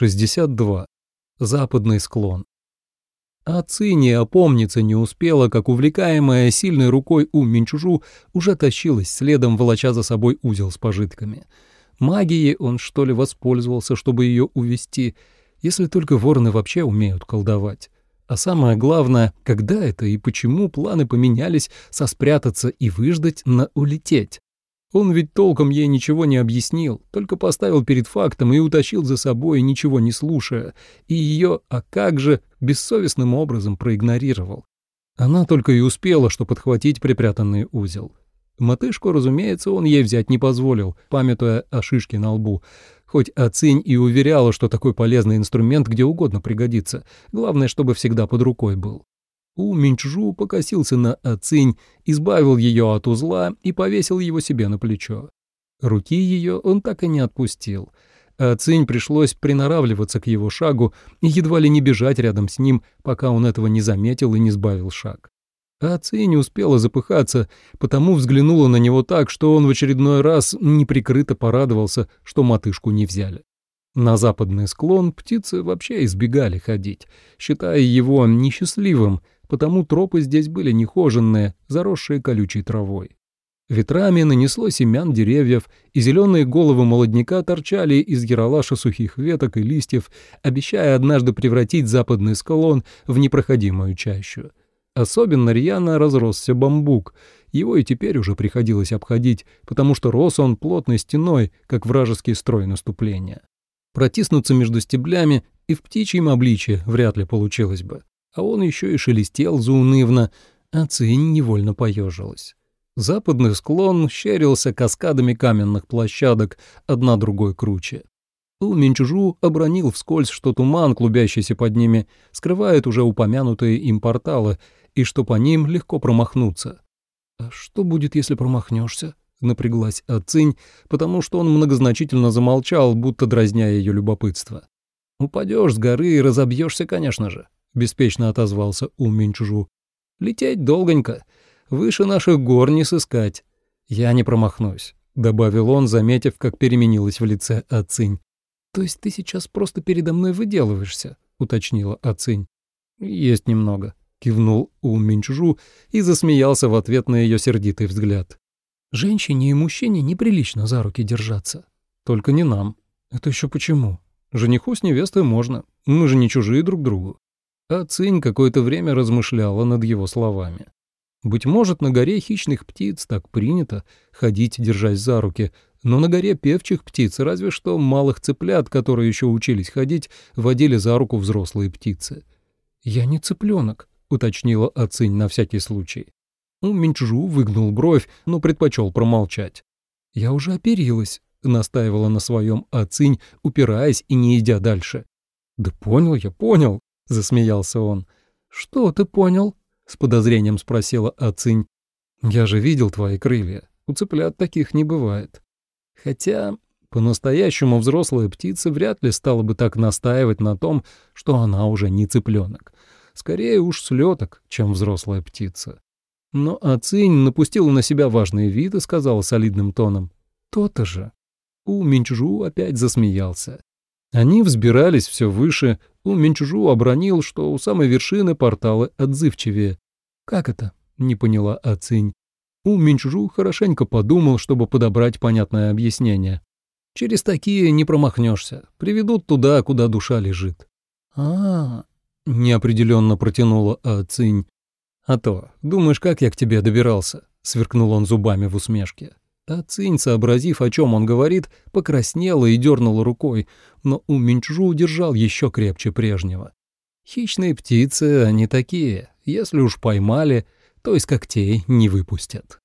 62. Западный склон. А Цинни опомниться не успела, как увлекаемая сильной рукой у Минчужу уже тащилась следом, волоча за собой узел с пожитками. Магией он, что ли, воспользовался, чтобы ее увести, если только вороны вообще умеют колдовать. А самое главное, когда это и почему планы поменялись со спрятаться и выждать на улететь? Он ведь толком ей ничего не объяснил, только поставил перед фактом и утащил за собой, ничего не слушая, и ее, а как же, бессовестным образом проигнорировал. Она только и успела, что подхватить припрятанный узел. Матышку, разумеется, он ей взять не позволил, памятуя о шишке на лбу, хоть Ацинь и уверяла, что такой полезный инструмент где угодно пригодится, главное, чтобы всегда под рукой был. У Минчжу покосился на Ацинь, избавил ее от узла и повесил его себе на плечо. Руки ее он так и не отпустил. А Цинь пришлось приноравливаться к его шагу и едва ли не бежать рядом с ним, пока он этого не заметил и не сбавил шаг. А Цинь успела запыхаться, потому взглянула на него так, что он в очередной раз неприкрыто порадовался, что матышку не взяли. На западный склон птицы вообще избегали ходить, считая его несчастливым, потому тропы здесь были нехоженные, заросшие колючей травой. Ветрами нанесло семян деревьев, и зеленые головы молодняка торчали из яролаша сухих веток и листьев, обещая однажды превратить западный склон в непроходимую чащу. Особенно рьяно разросся бамбук, его и теперь уже приходилось обходить, потому что рос он плотной стеной, как вражеский строй наступления. Протиснуться между стеблями и в птичьем обличье вряд ли получилось бы а он еще и шелестел заунывно, а Цинь невольно поежилась. Западный склон щерился каскадами каменных площадок, одна другой круче. У Минчужу обронил вскользь, что туман, клубящийся под ними, скрывает уже упомянутые им порталы, и что по ним легко промахнуться. «А что будет, если промахнешься?» — напряглась Ацинь, потому что он многозначительно замолчал, будто дразня ее любопытство. «Упадешь с горы и разобьешься, конечно же», — беспечно отозвался Ум Минчжу. «Лететь долгонько. Выше наших гор не сыскать. Я не промахнусь», — добавил он, заметив, как переменилась в лице Ацинь. «То есть ты сейчас просто передо мной выделываешься?» — уточнила Ацинь. «Есть немного», — кивнул Ум Минчжу и засмеялся в ответ на ее сердитый взгляд. «Женщине и мужчине неприлично за руки держаться. Только не нам. Это еще почему? Жениху с невестой можно. Мы же не чужие друг другу. А Цинь какое-то время размышляла над его словами. Быть может, на горе хищных птиц так принято ходить, держась за руки, но на горе певчих птиц разве что малых цыплят, которые еще учились ходить, водили за руку взрослые птицы. «Я не цыпленок», — уточнила Ацинь на всякий случай. Минчжу выгнул бровь, но предпочел промолчать. «Я уже оперилась», — настаивала на своем Ацинь, упираясь и не идя дальше. «Да понял я, понял», засмеялся он. «Что ты понял?» — с подозрением спросила Ацинь. «Я же видел твои крылья. У цыплят таких не бывает. Хотя по-настоящему взрослая птица вряд ли стала бы так настаивать на том, что она уже не цыпленок. Скорее уж слеток, чем взрослая птица. Но Ацинь напустила на себя важный вид и сказала солидным тоном. «То-то же». У Минчжу опять засмеялся. Они взбирались все выше, у Минчужу обронил, что у самой вершины порталы отзывчивее. «Как это?» — не поняла Ацинь. У Минчужу хорошенько подумал, чтобы подобрать понятное объяснение. «Через такие не промахнешься. Приведут туда, куда душа лежит». «А-а-а», неопределенно протянула Ацинь. «А то, думаешь, как я к тебе добирался?» — сверкнул он зубами в усмешке. А Цинь, сообразив, о чем он говорит, покраснела и дернула рукой, но у Минчжу удержал еще крепче прежнего. Хищные птицы, они такие, если уж поймали, то из когтей не выпустят.